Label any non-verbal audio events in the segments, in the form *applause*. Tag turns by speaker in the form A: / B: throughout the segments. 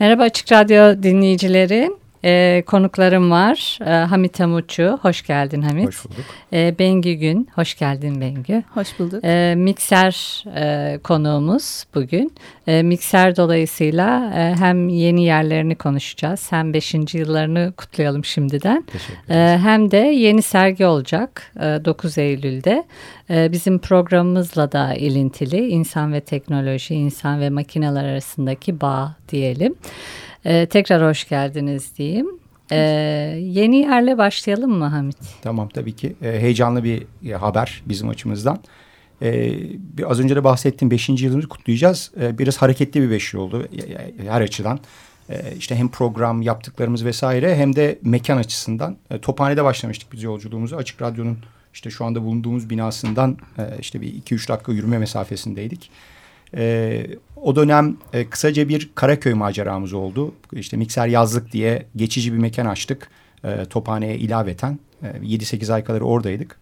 A: Merhaba Açık Radyo dinleyicileri. Ee, konuklarım var. Ee, Hamit Hamutçu, hoş geldin Hamit.
B: Hoş bulduk.
A: Ee, Bengü Gün, hoş geldin Bengü.
C: Hoş bulduk.
A: Ee, mikser e, konuğumuz bugün. Ee, mikser dolayısıyla e, hem yeni yerlerini konuşacağız, hem 5. yıllarını kutlayalım şimdiden. Ee, hem de yeni sergi olacak e, 9 Eylül'de. E, bizim programımızla da ilintili insan ve teknoloji, insan ve makineler arasındaki bağ diyelim. Ee, tekrar hoş geldiniz diyeyim. Ee, yeni yerle başlayalım mı Hamit?
B: Tamam tabii ki. Ee, heyecanlı bir e, haber bizim açımızdan. Ee, az önce de bahsettiğim 5. yılımızı kutlayacağız. Ee, biraz hareketli bir 5 yıl oldu her açıdan. Ee, işte hem program yaptıklarımız vesaire hem de mekan açısından. Ee, Tophane'de başlamıştık biz yolculuğumuzu. Açık Radyo'nun işte şu anda bulunduğumuz binasından e, işte bir 2-3 dakika yürüme mesafesindeydik. E, o dönem e, kısaca bir Karaköy maceramız oldu. İşte Mikser Yazlık diye geçici bir mekan açtık. E, Tophane'ye ilaveten. E, 7-8 ay kadar oradaydık.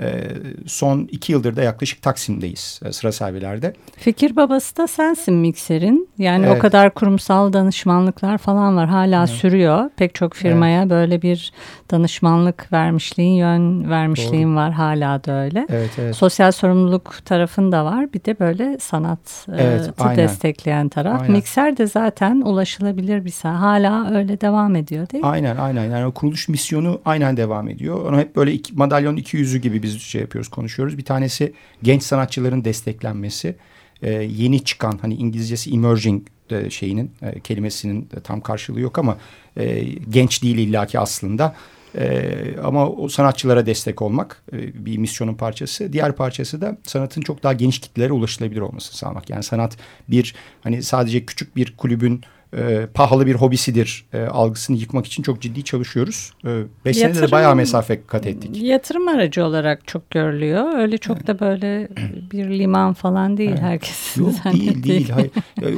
B: E, son iki yıldır da yaklaşık Taksim'deyiz e, sıra servilerde.
A: Fikir babası da sensin Mikser'in. Yani evet. o kadar kurumsal danışmanlıklar falan var. Hala evet. sürüyor. Pek çok firmaya evet. böyle bir danışmanlık vermişliğin, yön vermişliğin Doğru. var. Hala da öyle.
B: Evet, evet.
A: Sosyal sorumluluk tarafın da var. Bir de böyle sanatı evet, destekleyen taraf. Aynen. Mikser de zaten ulaşılabilir bir saha. Hala öyle devam ediyor değil mi?
B: Aynen aynen. Yani o kuruluş misyonu aynen devam ediyor. Onu hep böyle iki, madalyonun iki yüzü gibi biz şey yapıyoruz, konuşuyoruz. Bir tanesi genç sanatçıların desteklenmesi. Ee, yeni çıkan hani İngilizcesi emerging de şeyinin e, kelimesinin de tam karşılığı yok ama e, genç değil illaki aslında. E, ama o sanatçılara destek olmak e, bir misyonun parçası. Diğer parçası da sanatın çok daha geniş kitlelere ulaşılabilir olması sağlamak. Yani sanat bir hani sadece küçük bir kulübün e, pahalı bir hobisidir e, algısını yıkmak için çok ciddi çalışıyoruz. E, beş senede de bayağı mesafe kat ettik.
A: Yatırım aracı olarak çok görülüyor. Öyle çok evet. da böyle bir liman falan değil evet. herkes.
B: Yok değil değil. Hayır.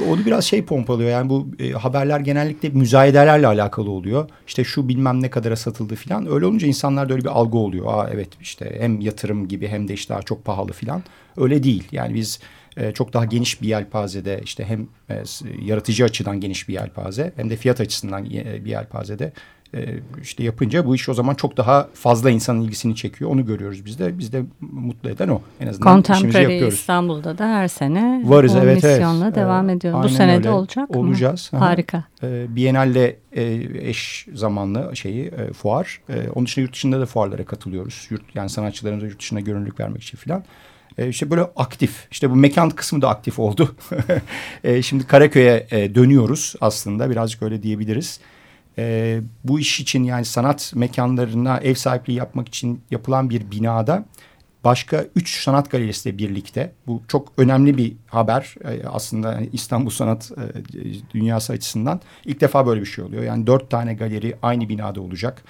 B: Onu biraz şey pompalıyor. Yani bu e, haberler genellikle müzayedelerle alakalı oluyor. İşte şu bilmem ne kadara satıldı falan. Öyle olunca insanlarda öyle bir algı oluyor. Aa evet işte hem yatırım gibi hem de işte daha çok pahalı falan. Öyle değil. Yani biz e, çok daha geniş bir yelpazede işte hem e, yaratıcı açıdan geniş bir yelpaze hem de fiyat açısından e, bir yelpazede e, işte yapınca bu iş o zaman çok daha fazla insanın ilgisini çekiyor. Onu görüyoruz biz de. Biz de mutlu eden o. En azından Contemporary yapıyoruz.
A: İstanbul'da da her sene Varız, o evet, misyonla evet. devam ediyoruz. Bu sene de olacak
B: mı? Olacağız.
A: Harika.
B: E, Biennale e, eş zamanlı şeyi e, fuar. E, onun dışında yurt dışında da fuarlara katılıyoruz. Yurt, yani sanatçıların da yurt dışına görünürlük vermek için filan. E, işte böyle aktif. İşte bu mekan kısmı da aktif oldu. *laughs* e, şimdi Karaköy'e e, dönüyoruz aslında birazcık öyle diyebiliriz. E, bu iş için yani sanat mekanlarına ev sahipliği yapmak için yapılan bir binada başka üç sanat galerisiyle birlikte bu çok önemli bir haber aslında yani İstanbul sanat dünyası açısından ilk defa böyle bir şey oluyor. Yani dört tane galeri aynı binada olacak.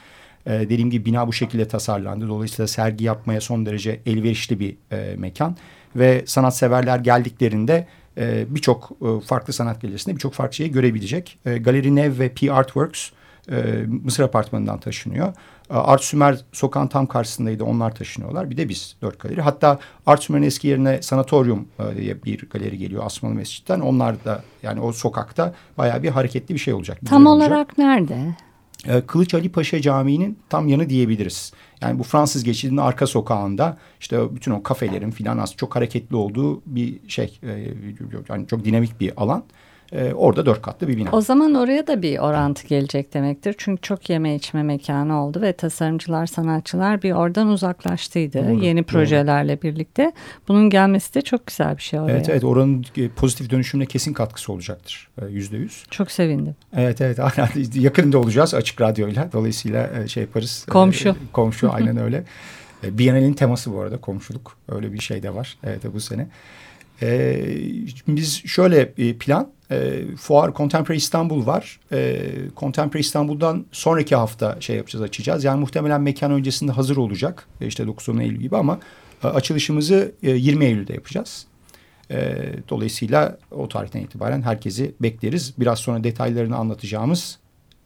B: E, dediğim gibi bina bu şekilde tasarlandı. Dolayısıyla sergi yapmaya son derece elverişli bir e, mekan. Ve sanatseverler geldiklerinde e, birçok e, farklı sanat galerisinde birçok farklı şeyi görebilecek. E, Galeri Nev ve P Artworks e, Mısır Apartmanı'ndan taşınıyor. E, Art Sümer sokağın tam karşısındaydı onlar taşınıyorlar. Bir de biz dört galeri. Hatta Art Sümer'in eski yerine Sanatoryum e, diye bir galeri geliyor Asmalı Mescid'den. Onlar da yani o sokakta bayağı bir hareketli bir şey olacak.
A: Tam olarak olacak. nerede?
B: Ee, Kılıç Ali Paşa Camii'nin tam yanı diyebiliriz. Yani bu Fransız geçidinin arka sokağında işte bütün o kafelerin filan az çok hareketli olduğu bir şey. E, yani çok dinamik bir alan. E, orada dört katlı bir bina.
A: O zaman oraya da bir orantı gelecek demektir. Çünkü çok yeme içme mekanı oldu ve tasarımcılar, sanatçılar bir oradan uzaklaştıydı. Doğru, Yeni projelerle doğru. birlikte. Bunun gelmesi de çok güzel bir şey oraya.
B: Evet evet oranın e, pozitif dönüşümüne kesin katkısı olacaktır. E, yüzde yüz.
A: Çok sevindim.
B: Evet evet *laughs* yakında olacağız açık radyoyla. Dolayısıyla e, şey yaparız.
A: Komşu.
B: Komşu aynen öyle. Biennale'nin teması bu arada komşuluk. Öyle bir şey de var evet bu sene. Ee, biz şöyle plan e, fuar Contemporary İstanbul var. E, Contemporary İstanbul'dan sonraki hafta şey yapacağız açacağız. Yani muhtemelen mekan öncesinde hazır olacak. E, işte 9-10 Eylül gibi ama e, açılışımızı e, 20 Eylül'de yapacağız. E, dolayısıyla o tarihten itibaren herkesi bekleriz. Biraz sonra detaylarını anlatacağımız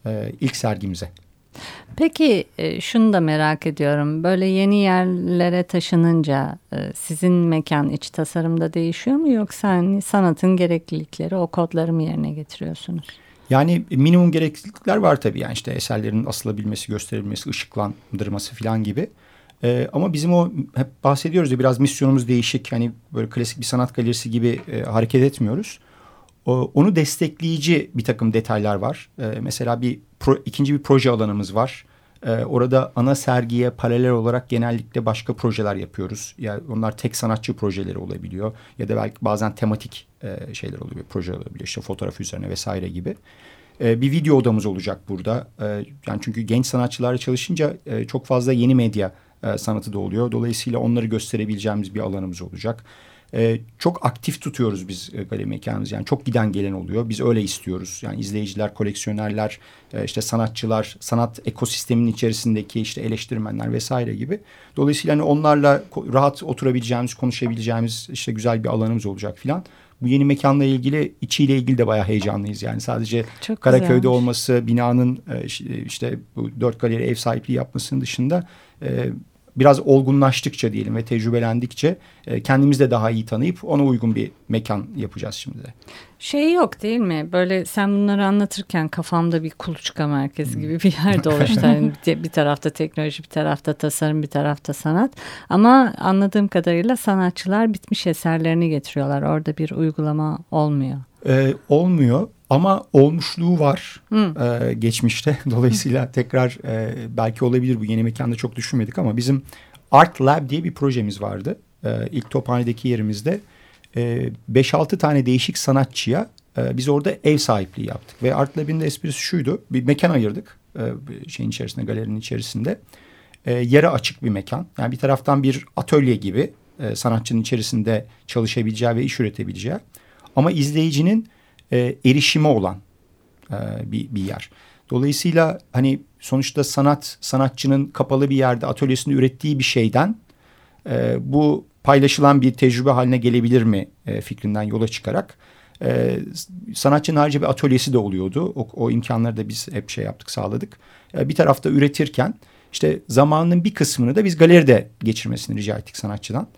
B: e, ilk sergimize.
A: Peki e, şunu da merak ediyorum. Böyle yeni yerlere taşınınca e, sizin mekan iç tasarımda değişiyor mu yoksa hani sanatın gereklilikleri o kodları mı yerine getiriyorsunuz?
B: Yani minimum gereklilikler var tabii. Yani işte eserlerin asılabilmesi, gösterilmesi, ışıklandırması falan gibi. Ee, ama bizim o hep bahsediyoruz ya biraz misyonumuz değişik. Hani böyle klasik bir sanat galerisi gibi e, hareket etmiyoruz. Onu destekleyici bir takım detaylar var. E, mesela bir pro, ikinci bir proje alanımız var. E, orada ana sergiye paralel olarak genellikle başka projeler yapıyoruz. Yani onlar tek sanatçı projeleri olabiliyor ya da belki bazen tematik e, şeyler oluyor, proje olabiliyor. İşte fotoğraf üzerine vesaire gibi. E, bir video odamız olacak burada. Yani çünkü genç sanatçılarla çalışınca e, çok fazla yeni medya e, sanatı da oluyor. Dolayısıyla onları gösterebileceğimiz bir alanımız olacak. E, çok aktif tutuyoruz biz e, galeri mekanımızı. Yani çok giden gelen oluyor. Biz öyle istiyoruz. Yani izleyiciler, koleksiyonerler, e, işte sanatçılar, sanat ekosisteminin içerisindeki işte eleştirmenler vesaire gibi. Dolayısıyla hani onlarla rahat oturabileceğimiz, konuşabileceğimiz işte güzel bir alanımız olacak filan. Bu yeni mekanla ilgili içiyle ilgili de bayağı heyecanlıyız. Yani sadece Çok Karaköy'de güzelmiş. olması, binanın e, işte bu dört galeri ev sahipliği yapmasının dışında e, biraz olgunlaştıkça diyelim ve tecrübelendikçe e, kendimiz de daha iyi tanıyıp ona uygun bir mekan yapacağız şimdi de.
A: Şey yok değil mi? Böyle sen bunları anlatırken kafamda bir kuluçka merkezi gibi bir yerde oluştu. *laughs* yani bir tarafta teknoloji, bir tarafta tasarım, bir tarafta sanat. Ama anladığım kadarıyla sanatçılar bitmiş eserlerini getiriyorlar. Orada bir uygulama olmuyor.
B: Ee, olmuyor. Ama olmuşluğu var e, geçmişte. *laughs* Dolayısıyla tekrar e, belki olabilir bu yeni mekanda çok düşünmedik ama bizim Art Lab diye bir projemiz vardı. E, ilk tophanedeki yerimizde e, 5-6 tane değişik sanatçıya e, biz orada ev sahipliği yaptık. Ve Art Lab'in de esprisi şuydu. Bir mekan ayırdık e, şeyin içerisinde, galerinin içerisinde. E, yere açık bir mekan. Yani bir taraftan bir atölye gibi e, sanatçının içerisinde çalışabileceği ve iş üretebileceği. Ama izleyicinin e, erişimi olan e, bir, bir yer. Dolayısıyla hani sonuçta sanat sanatçının kapalı bir yerde atölyesinde ürettiği bir şeyden e, bu paylaşılan bir tecrübe haline gelebilir mi e, fikrinden yola çıkarak e, sanatçının ayrıca bir atölyesi de oluyordu. O, o imkanları da biz hep şey yaptık sağladık. E, bir tarafta üretirken işte zamanının bir kısmını da biz galeride geçirmesini rica ettik sanatçıdan.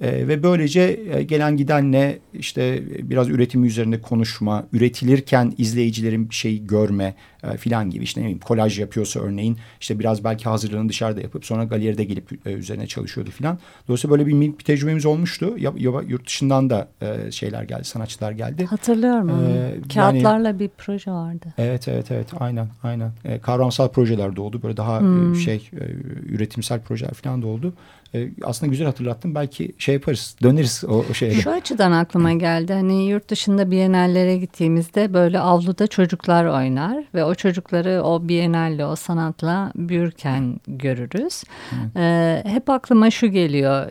B: E, ve böylece e, gelen gidenle işte biraz üretimi üzerinde konuşma, üretilirken izleyicilerin bir şey görme e, filan gibi işte ne bileyim kolaj yapıyorsa örneğin işte biraz belki hazırlığını dışarıda yapıp sonra galeride gelip e, üzerine çalışıyordu filan. Dolayısıyla böyle bir, bir tecrübemiz olmuştu. Ya, ya, yurt dışından da e, şeyler geldi, sanatçılar geldi.
A: Hatırlıyorum ee, Kağıtlarla yani, bir proje vardı.
B: Evet evet evet aynen aynen. E, kavramsal projeler de oldu. Böyle daha hmm. e, şey e, üretimsel projeler filan da oldu. E, aslında güzel hatırlattın. Belki şey yaparız, döneriz o, o şeye.
A: Şu açıdan aklıma geldi. Hani yurt dışında bienallere gittiğimizde böyle avluda çocuklar oynar ve o çocukları o bienalle, o sanatla büyürken görürüz. Ee, hep aklıma şu geliyor.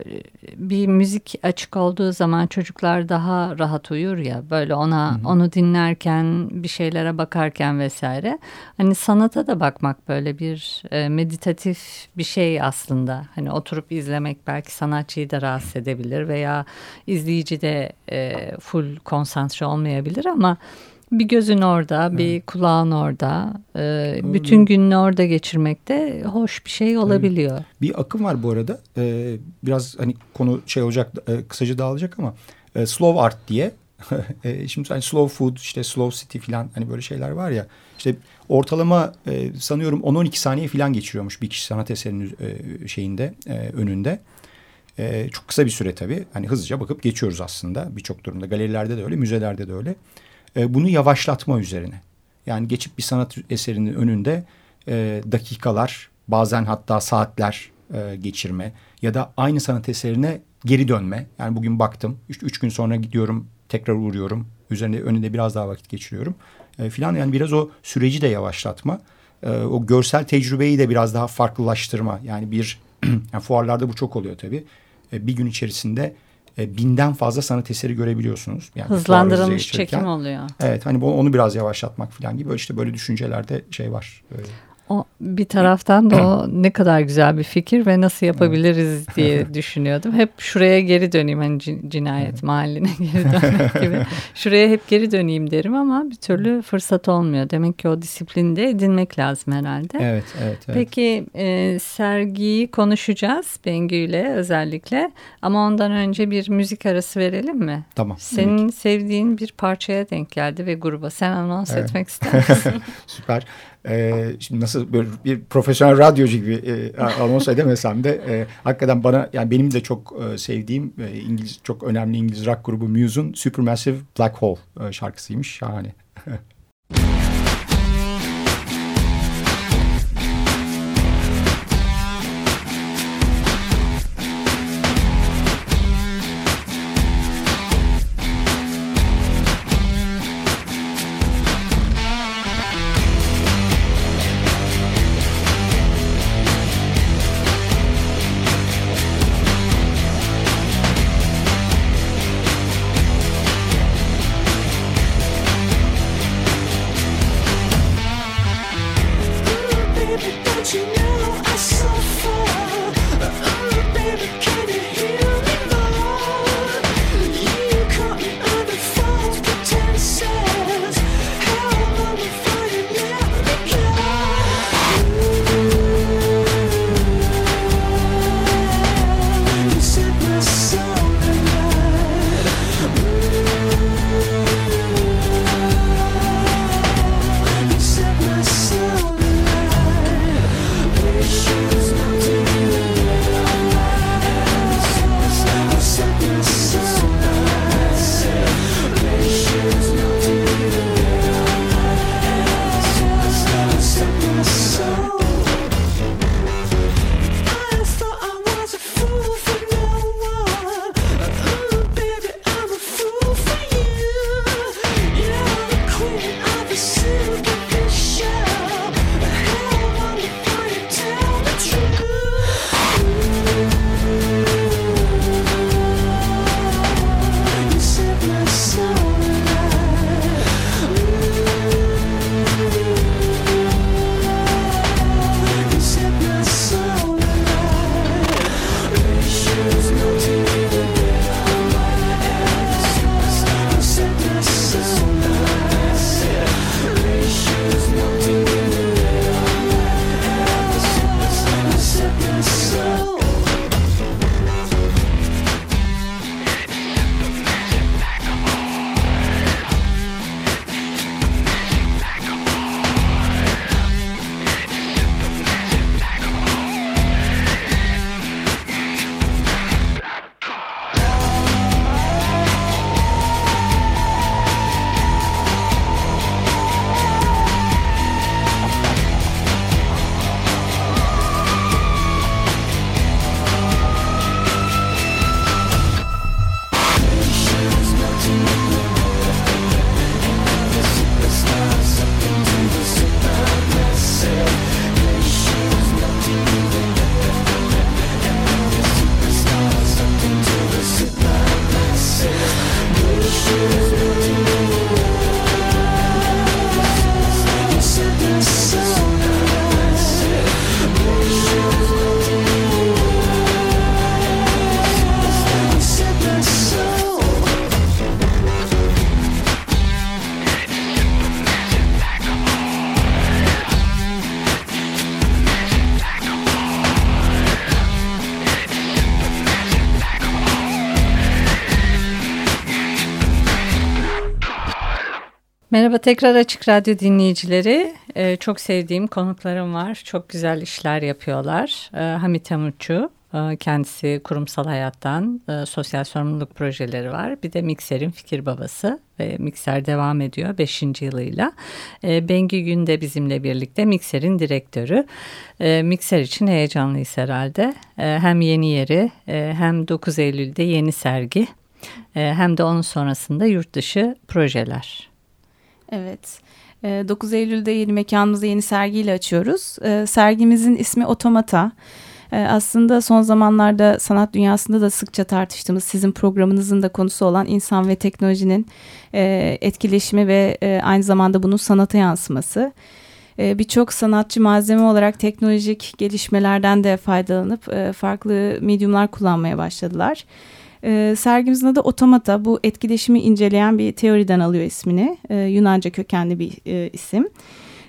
A: Bir müzik açık olduğu zaman çocuklar daha rahat uyur ya. Böyle ona Hı. onu dinlerken, bir şeylere bakarken vesaire. Hani sanata da bakmak böyle bir e, meditatif bir şey aslında. Hani oturup izlemek belki sanatçıyı da rahatsız edebilir veya izleyici de e, full konsantre olmayabilir ama bir gözün orada, bir evet. kulağın orada, e, bütün gününü orada geçirmek de hoş bir şey olabiliyor. Evet.
B: Bir akım var bu arada. E, biraz hani konu şey olacak, e, kısaca dağılacak ama e, slow art diye. *laughs* e, şimdi hani slow food, işte slow city falan hani böyle şeyler var ya. İşte ortalama e, sanıyorum 10-12 saniye falan geçiriyormuş bir kişi sanat eserinin e, şeyinde, e, önünde. E, çok kısa bir süre tabii. Hani hızlıca bakıp geçiyoruz aslında birçok durumda. Galerilerde de öyle, müzelerde de öyle e, bunu yavaşlatma üzerine. Yani geçip bir sanat eserinin önünde e, dakikalar bazen hatta saatler e, geçirme ya da aynı sanat eserine geri dönme. Yani bugün baktım üç, üç gün sonra gidiyorum tekrar uğruyorum üzerinde önünde biraz daha vakit geçiriyorum e, filan yani biraz o süreci de yavaşlatma. E, o görsel tecrübeyi de biraz daha farklılaştırma yani bir *clears throat* yani fuarlarda bu çok oluyor tabii. E, bir gün içerisinde e, binden fazla sanat eseri görebiliyorsunuz.
A: Yani Hızlandırılmış çekim oluyor.
B: Evet hani onu biraz yavaşlatmak falan gibi böyle işte böyle düşüncelerde şey var. Böyle.
A: O, bir taraftan da o *clears throat* ne kadar güzel bir fikir ve nasıl yapabiliriz diye düşünüyordum. Hep şuraya geri döneyim hani cinayet mahalline geri dönmek *laughs* gibi. Şuraya hep geri döneyim derim ama bir türlü fırsat olmuyor. Demek ki o disiplini de edinmek lazım herhalde.
B: Evet, evet. evet.
A: Peki e, sergiyi konuşacağız Bengü ile özellikle ama ondan önce bir müzik arası verelim mi?
B: Tamam.
A: Senin evet. sevdiğin bir parçaya denk geldi ve gruba. Sen anons evet. etmek ister misin? *laughs*
B: Süper. Ee, şimdi nasıl böyle bir profesyonel radyocu gibi e, anons edemesem de e, hakikaten bana yani benim de çok e, sevdiğim e, İngiliz çok önemli İngiliz rock grubu Muse'un Supermassive Black Hole e, şarkısıymış. Şahane. *laughs*
A: Merhaba tekrar Açık Radyo dinleyicileri. Ee, çok sevdiğim konuklarım var. Çok güzel işler yapıyorlar. Ee, Hamit Hamutçu, e, kendisi kurumsal hayattan e, sosyal sorumluluk projeleri var. Bir de Mikser'in fikir babası ve Mikser devam ediyor 5. yılıyla. E, Bengü Gün de bizimle birlikte Mikser'in direktörü. E, Mikser için heyecanlıyız herhalde. E, hem yeni yeri e, hem 9 Eylül'de yeni sergi e, hem de onun sonrasında yurt dışı projeler.
C: Evet. 9 ee, Eylül'de yeni mekanımızı yeni sergiyle açıyoruz. Ee, sergimizin ismi Otomata. Ee, aslında son zamanlarda sanat dünyasında da sıkça tartıştığımız sizin programınızın da konusu olan insan ve teknolojinin e, etkileşimi ve e, aynı zamanda bunun sanata yansıması. Birçok sanatçı malzeme olarak teknolojik gelişmelerden de faydalanıp e, farklı medyumlar kullanmaya başladılar. E, sergimizin adı Otomata. Bu etkileşimi inceleyen bir teoriden alıyor ismini. E, Yunanca kökenli bir e, isim.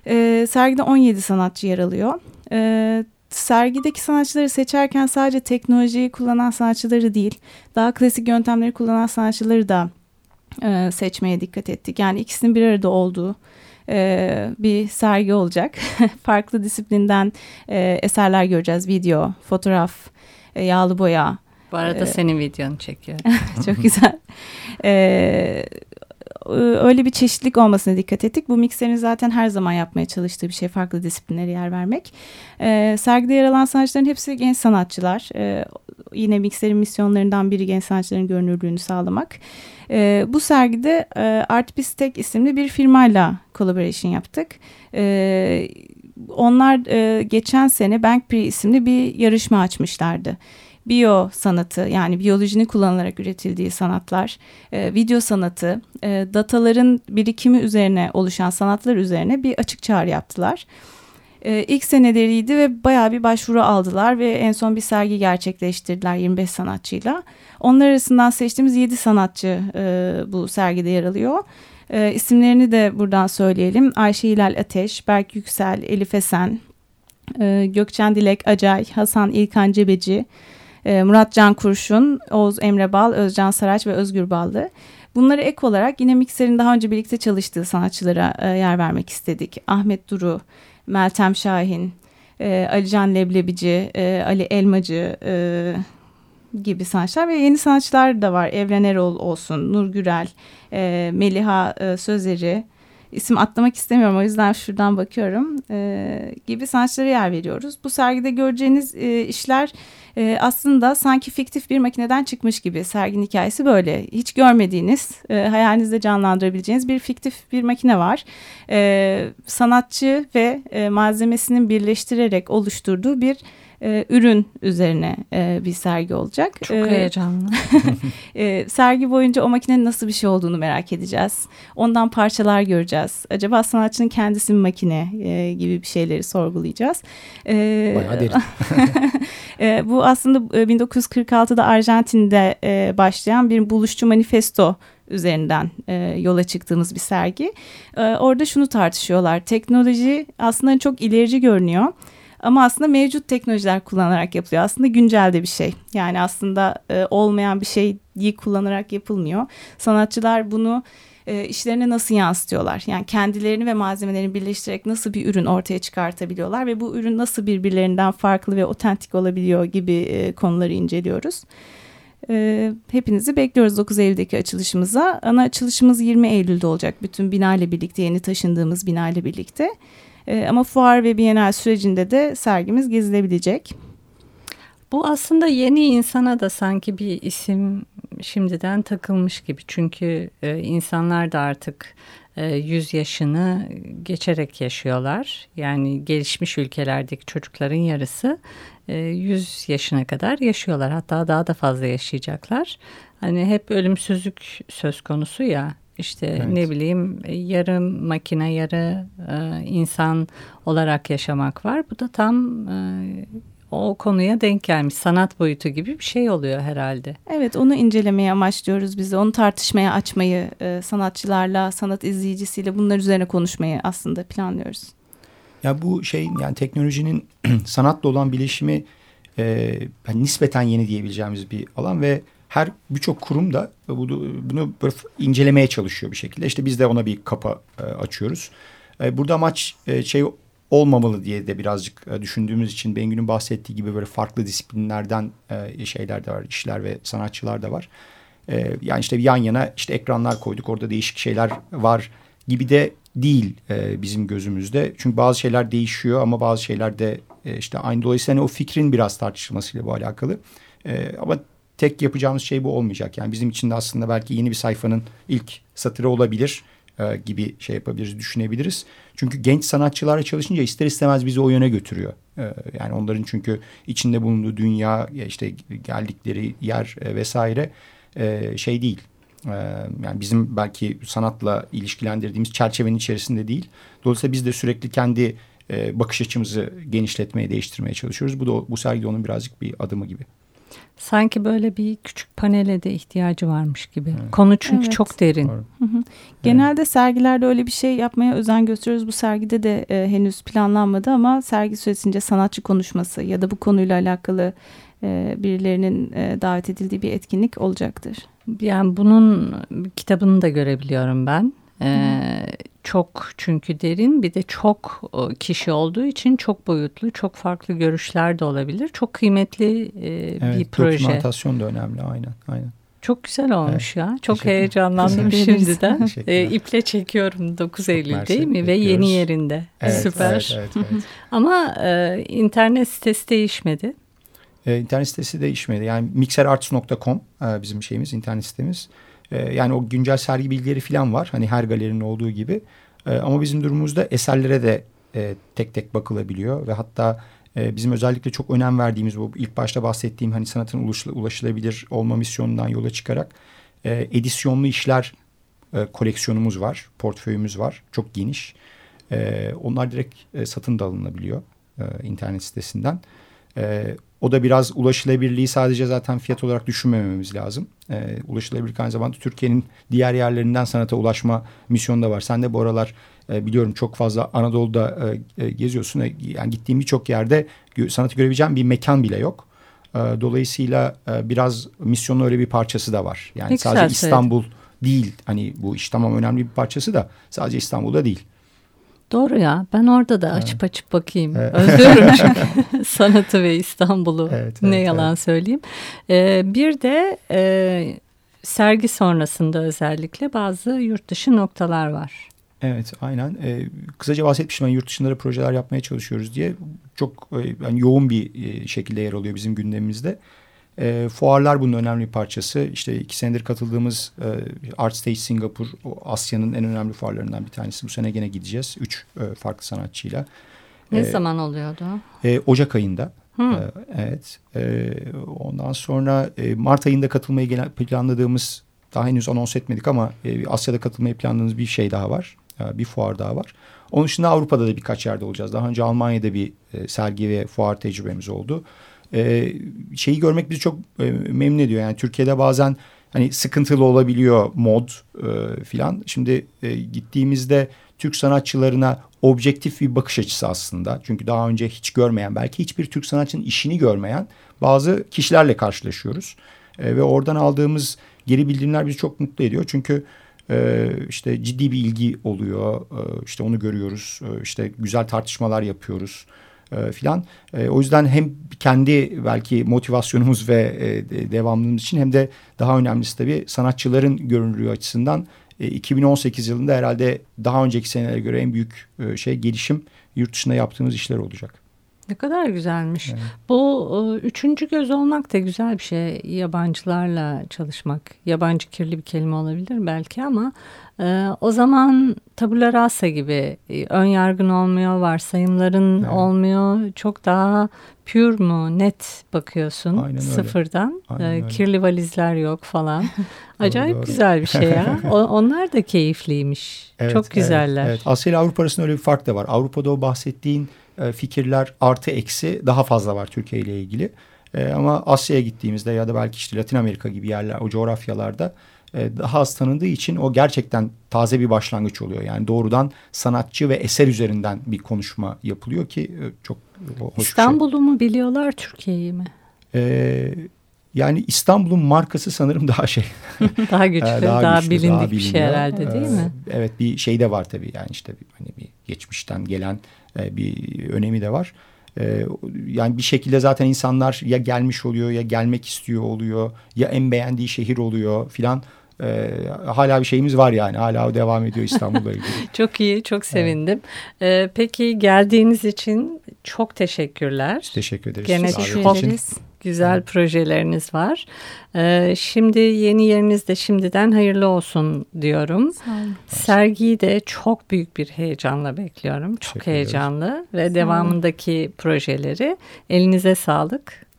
C: E, sergide 17 sanatçı yer alıyor. E, sergideki sanatçıları seçerken sadece teknolojiyi kullanan sanatçıları değil, daha klasik yöntemleri kullanan sanatçıları da e, seçmeye dikkat ettik. Yani ikisinin bir arada olduğu e, bir sergi olacak. *laughs* Farklı disiplinden e, eserler göreceğiz. Video, fotoğraf, e, yağlı boya.
A: Bu arada ee, senin videonu çekiyor. *laughs*
C: çok güzel. Ee, öyle bir çeşitlilik olmasına dikkat ettik. Bu mikserin zaten her zaman yapmaya çalıştığı bir şey farklı disiplinlere yer vermek. Ee, sergide yer alan sanatçıların hepsi genç sanatçılar. Ee, yine mikserin misyonlarından biri genç sanatçıların görünürlüğünü sağlamak. Ee, bu sergide e, Artpistek isimli bir firmayla collaboration yaptık. Ee, onlar e, geçen sene Bankpre isimli bir yarışma açmışlardı biyo sanatı yani biyolojinin kullanılarak üretildiği sanatlar, e, video sanatı, e, dataların birikimi üzerine oluşan sanatlar üzerine bir açık çağrı yaptılar. E, ilk seneleriydi ve bayağı bir başvuru aldılar ve en son bir sergi gerçekleştirdiler 25 sanatçıyla. Onlar arasından seçtiğimiz 7 sanatçı e, bu sergide yer alıyor. E, isimlerini de buradan söyleyelim. Ayşe Hilal Ateş, Berk Yüksel, Elif Esen, e, Gökçen Dilek Acay, Hasan İlkan Cebeci, e, Murat Can Kurşun, Oğuz Emre Bal, Özcan Saraç ve Özgür Ballı. Bunları ek olarak yine Mikser'in daha önce birlikte çalıştığı sanatçılara e, yer vermek istedik. Ahmet Duru, Meltem Şahin, e, Ali Can Leblebici, e, Ali Elmacı e, gibi sanatçılar ve yeni sanatçılar da var. Evren Erol olsun, Nur Gürel, e, Meliha e, Sözeri, isim atlamak istemiyorum o yüzden şuradan bakıyorum e, gibi sanatçılara yer veriyoruz. Bu sergide göreceğiniz e, işler e, aslında sanki fiktif bir makineden çıkmış gibi serginin hikayesi böyle. Hiç görmediğiniz, e, hayalinizde canlandırabileceğiniz bir fiktif bir makine var. E, sanatçı ve e, malzemesinin birleştirerek oluşturduğu bir e, ürün üzerine e, bir sergi olacak.
A: Çok e, heyecanlı. *laughs*
C: e, sergi boyunca o makinenin nasıl bir şey olduğunu merak edeceğiz. Ondan parçalar göreceğiz. Acaba sanatçının kendisi mi makine e, gibi bir şeyleri sorgulayacağız.
B: E, Bayağı derin. *laughs*
C: e, bu aslında 1946'da Arjantin'de e, başlayan bir buluşçu manifesto üzerinden e, yola çıktığımız bir sergi. E, orada şunu tartışıyorlar. Teknoloji aslında çok ilerici görünüyor. Ama aslında mevcut teknolojiler kullanarak yapılıyor. Aslında güncelde bir şey. Yani aslında e, olmayan bir şeyi kullanarak yapılmıyor. Sanatçılar bunu e, işlerine nasıl yansıtıyorlar? Yani kendilerini ve malzemelerini birleştirerek nasıl bir ürün ortaya çıkartabiliyorlar ve bu ürün nasıl birbirlerinden farklı ve otentik olabiliyor gibi e, konuları inceliyoruz. E, hepinizi bekliyoruz 9 Eylül'deki açılışımıza. Ana açılışımız 20 Eylül'de olacak. Bütün bina ile birlikte, yeni taşındığımız bina ile birlikte. E, ama fuar ve bienal sürecinde de sergimiz gezilebilecek.
A: Bu aslında yeni insana da sanki bir isim şimdiden takılmış gibi. Çünkü e, insanlar da artık e, 100 yaşını geçerek yaşıyorlar. Yani gelişmiş ülkelerdeki çocukların yarısı e, 100 yaşına kadar yaşıyorlar. Hatta daha da fazla yaşayacaklar. Hani hep ölümsüzlük söz konusu ya. İşte evet. ne bileyim yarı makine yarı e, insan olarak yaşamak var. Bu da tam e, o konuya denk gelmiş sanat boyutu gibi bir şey oluyor herhalde.
C: Evet onu incelemeye amaçlıyoruz biz onu tartışmaya açmayı e, sanatçılarla sanat izleyicisiyle bunlar üzerine konuşmayı aslında planlıyoruz.
B: Ya bu şey yani teknolojinin *clears throat* sanatla olan bileşimi e, yani nispeten yeni diyebileceğimiz bir alan ve her birçok kurum da bunu, bunu incelemeye çalışıyor bir şekilde. İşte biz de ona bir kapı e, açıyoruz. E, burada amaç e, şey olmamalı diye de birazcık e, düşündüğümüz için Bengü'nün bahsettiği gibi böyle farklı disiplinlerden e, şeyler de var, işler ve sanatçılar da var. E, yani işte yan yana işte ekranlar koyduk orada değişik şeyler var gibi de değil e, bizim gözümüzde. Çünkü bazı şeyler değişiyor ama bazı şeyler de e, işte aynı dolayısıyla hani o fikrin biraz tartışılmasıyla bu alakalı. E, ama tek yapacağımız şey bu olmayacak. Yani bizim için de aslında belki yeni bir sayfanın ilk satırı olabilir e, gibi şey yapabiliriz, düşünebiliriz. Çünkü genç sanatçılarla çalışınca ister istemez bizi o yöne götürüyor. E, yani onların çünkü içinde bulunduğu dünya, işte geldikleri yer e, vesaire e, şey değil. E, yani bizim belki sanatla ilişkilendirdiğimiz çerçevenin içerisinde değil. Dolayısıyla biz de sürekli kendi e, bakış açımızı genişletmeye, değiştirmeye çalışıyoruz. Bu da bu sergi onun birazcık bir adımı gibi.
A: Sanki böyle bir küçük panele de ihtiyacı varmış gibi. Evet. Konu çünkü evet. çok derin. Hı
C: hı. Genelde evet. sergilerde öyle bir şey yapmaya özen gösteriyoruz. Bu sergide de e, henüz planlanmadı ama sergi süresince sanatçı konuşması ya da bu konuyla alakalı e, birilerinin e, davet edildiği bir etkinlik olacaktır.
A: Yani bunun kitabını da görebiliyorum ben. Ee, çok çünkü derin bir de çok e, kişi olduğu için çok boyutlu, çok farklı görüşler de olabilir. Çok kıymetli e, evet, bir proje.
B: Dokumentasyon da önemli aynen. aynen.
A: Çok güzel olmuş evet, ya. Çok heyecanlandım şimdiden. e, iple çekiyorum 9 Eylül değil mi? Ve yeni yerinde. Evet, Süper. Evet, evet, evet. Ama e, internet sitesi değişmedi.
B: E, internet sitesi değişmedi. Yani mixerarts.com e, bizim şeyimiz, internet sitemiz. E, yani o güncel sergi bilgileri falan var. Hani her galerinin olduğu gibi. E, ama bizim durumumuzda eserlere de e, tek tek bakılabiliyor. Ve hatta e, bizim özellikle çok önem verdiğimiz bu ilk başta bahsettiğim hani sanatın ulaşılabilir olma misyonundan yola çıkarak e, edisyonlu işler koleksiyonumuz var. Portföyümüz var. Çok geniş. Onlar direkt satın da alınabiliyor internet sitesinden. E, o da biraz ulaşılabilirliği sadece zaten fiyat olarak düşünmememiz lazım. E, ulaşılabilirlik aynı zamanda Türkiye'nin diğer yerlerinden sanata ulaşma misyonu da var. Sen de bu aralar e, biliyorum çok fazla Anadolu'da e, e, geziyorsun. E, yani gittiğim birçok yerde sanatı görebileceğim bir mekan bile yok. E, dolayısıyla e, biraz misyonun öyle bir parçası da var. Yani Peki sadece İstanbul değil. Hani bu iş tamam önemli bir parçası da sadece İstanbul'da değil.
A: Doğru ya. Ben orada da açıp açıp bakayım. Evet. Özlüyorum *laughs* çünkü *laughs* sanatı ve İstanbul'u. Evet, ne evet, yalan evet. söyleyeyim. Ee, bir de e, sergi sonrasında özellikle bazı yurt dışı noktalar var.
B: Evet aynen. Ee, kısaca bahsetmiştim ben yurt dışında projeler yapmaya çalışıyoruz diye. Çok e, yani yoğun bir e, şekilde yer alıyor bizim gündemimizde. E, fuarlar bunun önemli bir parçası. İşte iki senedir katıldığımız e, Art Stage Singapur Asya'nın en önemli fuarlarından bir tanesi. Bu sene gene gideceğiz. Üç e, farklı sanatçıyla.
A: Ne e, zaman oluyordu?
B: E, Ocak ayında. Hmm. E, evet. E, ondan sonra e, Mart ayında katılmayı planladığımız daha henüz anons etmedik ama e, Asya'da katılmayı planladığımız bir şey daha var. E, bir fuar daha var. Onun dışında Avrupa'da da birkaç yerde olacağız. Daha önce Almanya'da bir e, sergi ve fuar tecrübemiz oldu e, şeyi görmek bizi çok e, memnun ediyor. Yani Türkiye'de bazen hani sıkıntılı olabiliyor mod e, filan. Şimdi e, gittiğimizde Türk sanatçılarına objektif bir bakış açısı aslında. Çünkü daha önce hiç görmeyen, belki hiçbir Türk sanatçının işini görmeyen bazı kişilerle karşılaşıyoruz. E, ve oradan aldığımız geri bildirimler bizi çok mutlu ediyor. Çünkü e, işte ciddi bir ilgi oluyor. E, işte onu görüyoruz. E, işte güzel tartışmalar yapıyoruz e, filan. E, o yüzden hem kendi belki motivasyonumuz ve e, devamlılığımız için hem de daha önemlisi tabii sanatçıların görünürlüğü açısından e, 2018 yılında herhalde daha önceki senelere göre en büyük e, şey gelişim yurt dışında yaptığımız işler olacak.
A: Ne kadar güzelmiş. Evet. Bu e, üçüncü göz olmak da güzel bir şey. Yabancılarla çalışmak. Yabancı kirli bir kelime olabilir belki ama e, o zaman tabula rasa gibi e, ön yargın olmuyor, varsayımların evet. olmuyor. Çok daha pure mu, net bakıyorsun Aynen sıfırdan. Aynen kirli valizler yok falan. *laughs* *laughs* Acayip doğru. güzel bir şey ya. *laughs* Onlar da keyifliymiş. Evet, Çok güzeller. Evet, evet.
B: Asya ile Avrupa arasında öyle bir fark da var. Avrupa'da o bahsettiğin e, fikirler artı eksi daha fazla var Türkiye ile ilgili. E, ama Asya'ya gittiğimizde ya da belki işte Latin Amerika gibi yerler o coğrafyalarda e, daha az tanındığı için o gerçekten taze bir başlangıç oluyor. Yani doğrudan sanatçı ve eser üzerinden bir konuşma yapılıyor ki çok
A: hoş İstanbul'u şey. mu biliyorlar Türkiye'yi mi?
B: Ee, yani İstanbul'un markası sanırım daha şey. *laughs* *laughs*
A: daha güçlü, daha, daha güçlü, bilindik daha bir şey herhalde değil mi?
B: Evet bir şey de var tabii yani işte hani bir geçmişten gelen e, bir önemi de var. E, yani bir şekilde zaten insanlar ya gelmiş oluyor ya gelmek istiyor oluyor ya en beğendiği şehir oluyor filan. Ee, hala bir şeyimiz var yani hala o devam ediyor İstanbul'la ilgili. *laughs*
A: çok iyi çok sevindim. Evet. Ee, peki geldiğiniz için çok teşekkürler.
B: Teşekkür ederiz.
A: Gene çok güzel evet. projeleriniz var. Ee, şimdi yeni yerinizde şimdiden hayırlı olsun diyorum. Sağ olun. Sergiyi de çok büyük bir heyecanla bekliyorum. Çok heyecanlı ve devamındaki projeleri elinize sağlık.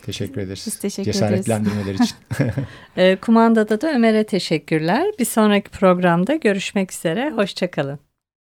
B: Teşekkür ederiz.
C: Biz teşekkür
B: Cesaretlendirmeler için. *laughs* *laughs*
A: e, kumandada da Ömer'e teşekkürler. Bir sonraki programda görüşmek üzere. Hoşçakalın.